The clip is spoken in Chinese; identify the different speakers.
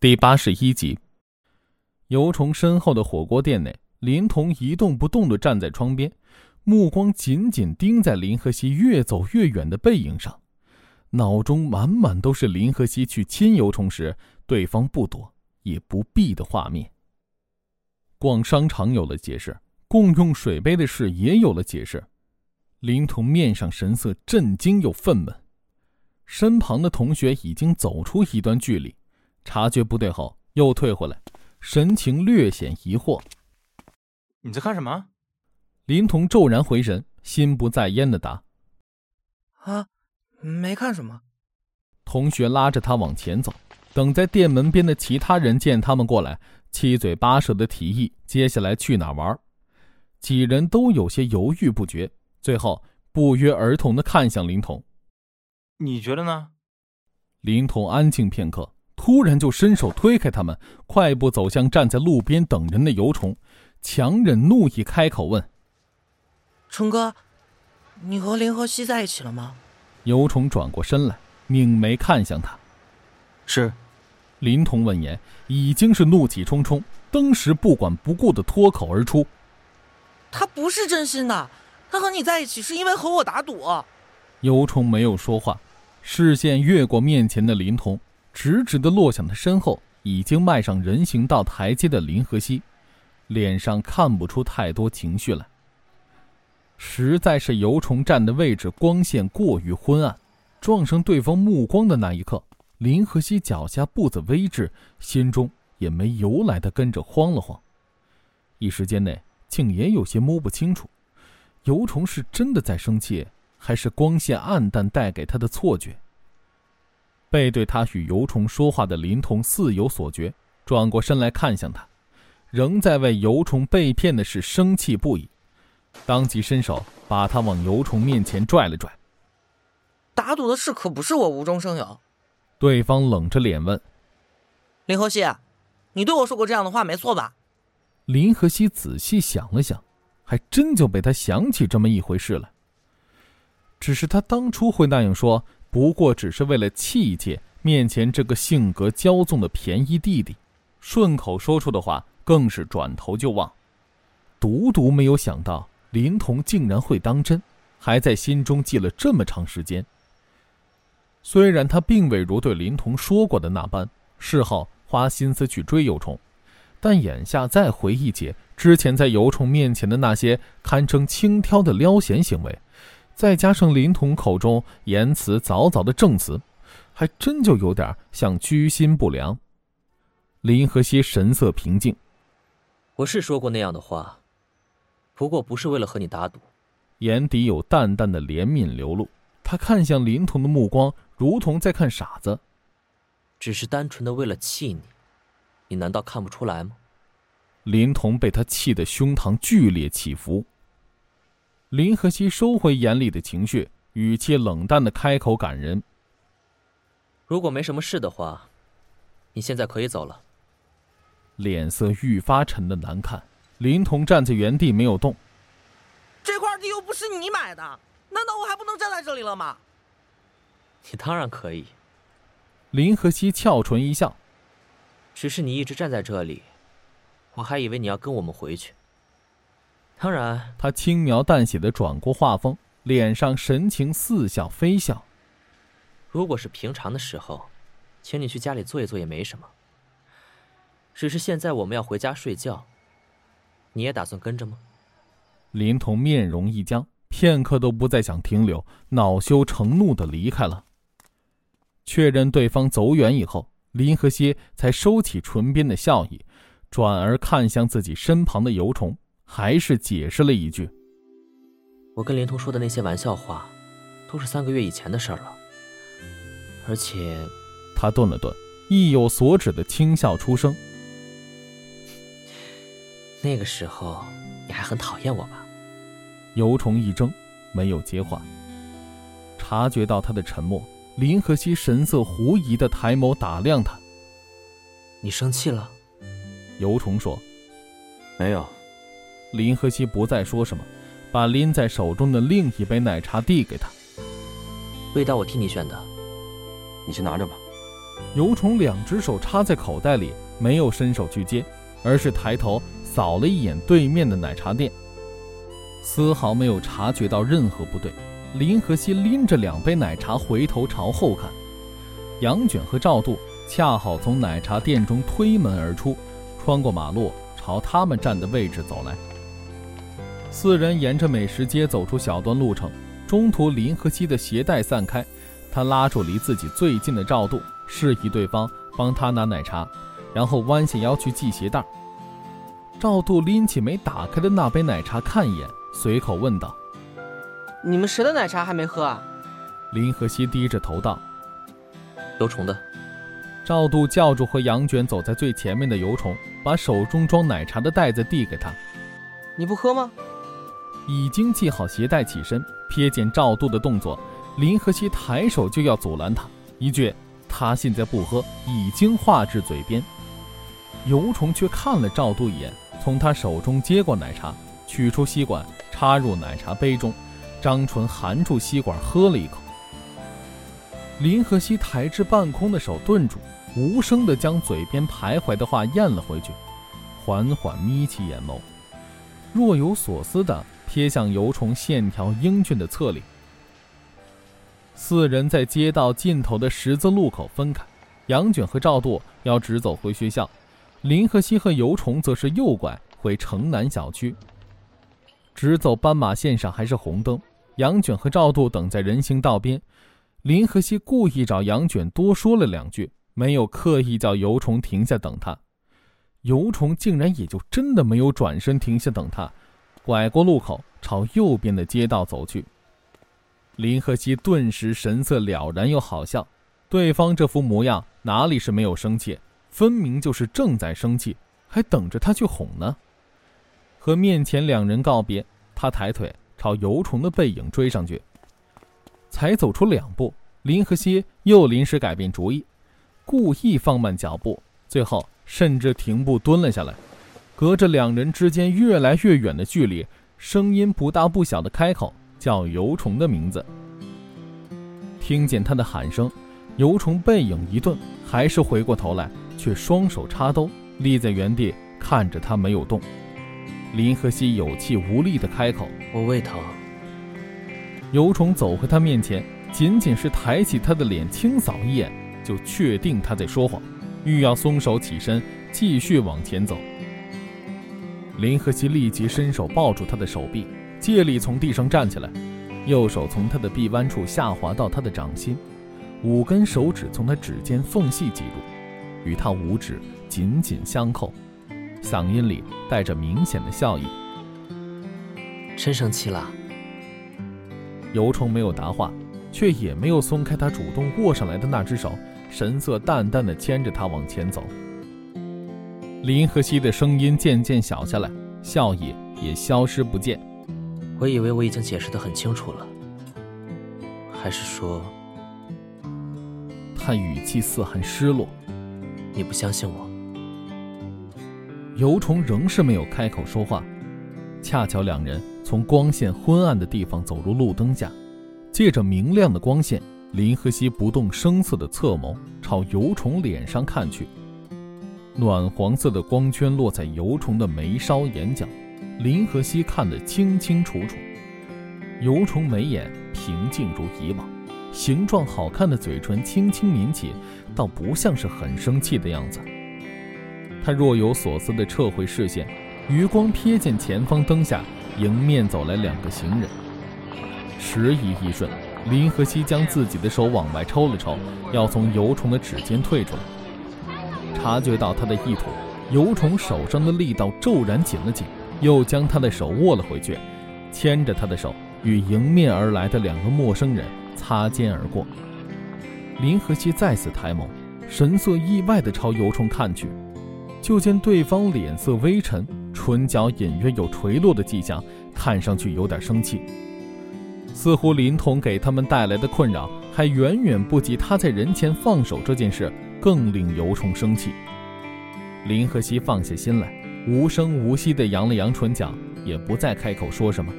Speaker 1: 第八十一集，油虫身后的火锅店内，林童一动不动的站在窗边，目光紧紧盯在林和熙越走越远的背影上，脑中满满都是林和熙去亲油虫时对方不躲也不避的画面。逛商场有了解释，共用水杯的事也有了解释，林童面上神色震惊又愤懑，身旁的同学已经走出一段距离。察觉不对后，又退回来，神情略显疑惑。
Speaker 2: 你在看什么？
Speaker 1: 林童骤然回神，心不在焉的答：“
Speaker 3: 啊，没看什么。”
Speaker 1: 同学拉着他往前走，等在店门边的其他人见他们过来，七嘴八舌的提议接下来去哪玩。几人都有些犹豫不决，最后不约而同的看向林童：“
Speaker 2: 你觉得呢？”
Speaker 1: 林童安静片刻。突然就伸手推开他们，快步走向站在路边等人的油虫，强忍怒意开口问：“
Speaker 3: 虫哥，你和林和熙在一起了吗？”
Speaker 1: 油虫转过身来，拧眉看向他。
Speaker 2: 是。
Speaker 1: 林童闻言已经是怒气冲冲，当时不管不顾的脱口而出：“
Speaker 3: 他不是真心的，他和你在一起是因为和我打赌。”
Speaker 1: 油虫没有说话，视线越过面前的林童。直直的落向他身后，已经迈上人行道台阶的林和熙，脸上看不出太多情绪来。实在是油虫站的位置光线过于昏暗，撞上对方目光的那一刻，林和熙脚下步子微滞，心中也没由来的跟着慌了慌。一时间内，竟也有些摸不清楚，油虫是真的在生气，还是光线暗淡带给他的错觉。背对他与油虫说话的林童似有所觉，转过身来看向他，仍在为油虫被骗的事生气不已，当即伸手把他往油虫面前拽了拽。
Speaker 3: 打赌的事可不是我无中生有。
Speaker 1: 对方冷着脸问：“
Speaker 3: 林和熙，你对我说过这样的话没错吧？”
Speaker 1: 林和熙仔细想了想，还真就被他想起这么一回事来。只是他当初会那样说。不过只是为了气气面前这个性格骄纵的便宜弟弟，顺口说出的话更是转头就忘。独独没有想到林童竟然会当真，还在心中记了这么长时间。虽然他并未如对林童说过的那般，事后花心思去追油虫，但眼下再回忆起之前在油虫面前的那些堪称轻佻的撩闲行为。再加上林童口中言辞凿凿的证词，还真就有点像居心不良。林和熙神色平静：“
Speaker 4: 我是说过那样的话，不过不是为了和你打赌。”
Speaker 1: 眼底有淡淡的怜悯流露，他看向林童的目光如同在看傻子。
Speaker 4: 只是单纯的为了气你，你难道看不出来吗？
Speaker 1: 林童被他气得胸膛剧烈起伏。林和熙收回眼里的情绪，语气冷淡的开口：“感人。
Speaker 4: 如果没什么事的话，你现在可以走了。”
Speaker 1: 脸色愈发沉的难看。林童站在原地没有动。
Speaker 3: 这块地又不是你买的，难道我还不能站在这里了吗？
Speaker 4: 你当然可以。
Speaker 1: 林和熙翘唇一笑。
Speaker 4: 只是你一直站在这里，我还以为你要跟我们回去。当然，
Speaker 1: 他轻描淡写的转过画风，脸上神情似笑非笑。
Speaker 4: 如果是平常的时候，请你去家里坐一坐也没什么。只是现在我们要回家睡觉，你也打算跟着吗？
Speaker 1: 林童面容一僵，片刻都不再想停留，恼羞成怒的离开了。确认对方走远以后，林和熙才收起唇边的笑意，转而看向自己身旁的油虫。还是解释了一句：“
Speaker 4: 我跟林童说的那些玩笑话，都是三个月以前的事了。而且，
Speaker 1: 他顿了顿，意有所指的轻笑出声。
Speaker 4: 那个时候你还很讨厌我吧？”
Speaker 1: 尤虫一怔，没有接话。察觉到他的沉默，林和熙神色狐疑的抬眸打量他：“
Speaker 4: 你生气了？”
Speaker 1: 尤虫说：“
Speaker 2: 没有。”
Speaker 1: 林和熙不再说什么，把拎在手中的另一杯奶茶递给他。
Speaker 4: 味道我替你选的，
Speaker 2: 你先拿着吧。
Speaker 1: 尤虫两只手插在口袋里，没有伸手去接，而是抬头扫了一眼对面的奶茶店，丝毫没有察觉到任何不对。林和熙拎着两杯奶茶回头朝后看，杨卷和赵度恰好从奶茶店中推门而出，穿过马路朝他们站的位置走来。四人沿着美食街走出小段路程，中途林和熙的鞋带散开，他拉住离自己最近的赵度，示意对方帮他拿奶茶，然后弯下腰去系鞋带。赵度拎起没打开的那杯奶茶看一眼，随口问道。
Speaker 3: 你们谁的奶茶还没喝啊？
Speaker 1: 林和熙低着头道：“
Speaker 4: 油虫的。”
Speaker 1: 赵度叫住和杨卷走在最前面的油虫，把手中装奶茶的袋子递给他：“
Speaker 3: 你不喝吗？”
Speaker 1: 已经系好鞋带，起身瞥见赵度的动作，林和熙抬手就要阻拦他，一句“他现在不喝”已经话至嘴边。尤虫却看了赵度一眼，从他手中接过奶茶，取出吸管插入奶茶杯中。张纯含住吸管喝了一口，林和熙抬至半空的手顿住，无声地将嘴边徘徊的话咽了回去，缓缓眯起眼眸，若有所思地贴向油虫线条英俊的侧脸。四人在街道尽头的十字路口分开，杨卷和赵度要直走回学校，林和熙和油虫则是右拐回城南小区。直走斑马线上还是红灯。杨卷和赵度等在人行道边，林和熙故意找杨卷多说了两句，没有刻意叫油虫停下等他。油虫竟然也就真的没有转身停下等他，拐过路口朝右边的街道走去。林和熙顿时神色了然又好笑，对方这副模样哪里是没有生气，分明就是正在生气，还等着他去哄呢。和面前两人告别，他抬腿。朝油虫的背影追上去，才走出两步，林和熙又临时改变主意，故意放慢脚步，最后甚至停步蹲了下来，隔着两人之间越来越远的距离，声音不大不小的开口叫油虫的名字。听见他的喊声，油虫背影一顿，还是回过头来，却双手插兜，立在原地看着他没有动。林和熙有气无力的开口：“
Speaker 4: 我胃疼。”
Speaker 1: 尤虫走回他面前，仅仅是抬起他的脸清扫一眼，就确定他在说谎，欲要松手起身继续往前走。林和熙立即伸手抱住他的手臂，借力从地上站起来，右手从他的臂弯处下滑到他的掌心，五根手指从他指尖缝隙挤入，与他五指紧紧相扣。嗓音里带着明显的笑意。
Speaker 4: 真生气了？
Speaker 1: 尤虫没有答话，却也没有松开他主动握上来的那只手，神色淡淡的牵着他往前走。林和熙的声音渐渐小下来，笑意也消失不见。
Speaker 4: 我以为我已经解释的很清楚了，还是说……
Speaker 1: 他语气似含失落。
Speaker 4: 你不相信我？
Speaker 1: 尤虫仍是没有开口说话，恰巧两人从光线昏暗的地方走入路灯下，借着明亮的光线，林和熙不动声色的侧眸朝尤虫脸上看去，暖黄色的光圈落在尤虫的眉梢眼角，林和熙看得清清楚楚。尤虫眉眼平静如以往，形状好看的嘴唇轻轻抿起，倒不像是很生气的样子。他若有所思地撤回视线，余光瞥见前方灯下迎面走来两个行人。迟疑一瞬，林和熙将自己的手往外抽了抽，要从尤虫的指尖退出来。察觉到他的意图，尤虫手上的力道骤然紧了紧，又将他的手握了回去，牵着他的手与迎面而来的两个陌生人擦肩而过。林和熙再次抬眸，神色意外地朝尤虫看去。就见对方脸色微沉，唇角隐约有垂落的迹象，看上去有点生气，似乎林童给他们带来的困扰还远远不及他在人前放手这件事更令尤虫生气。林和熙放下心来，无声无息地扬了扬唇角，也不再开口说什么。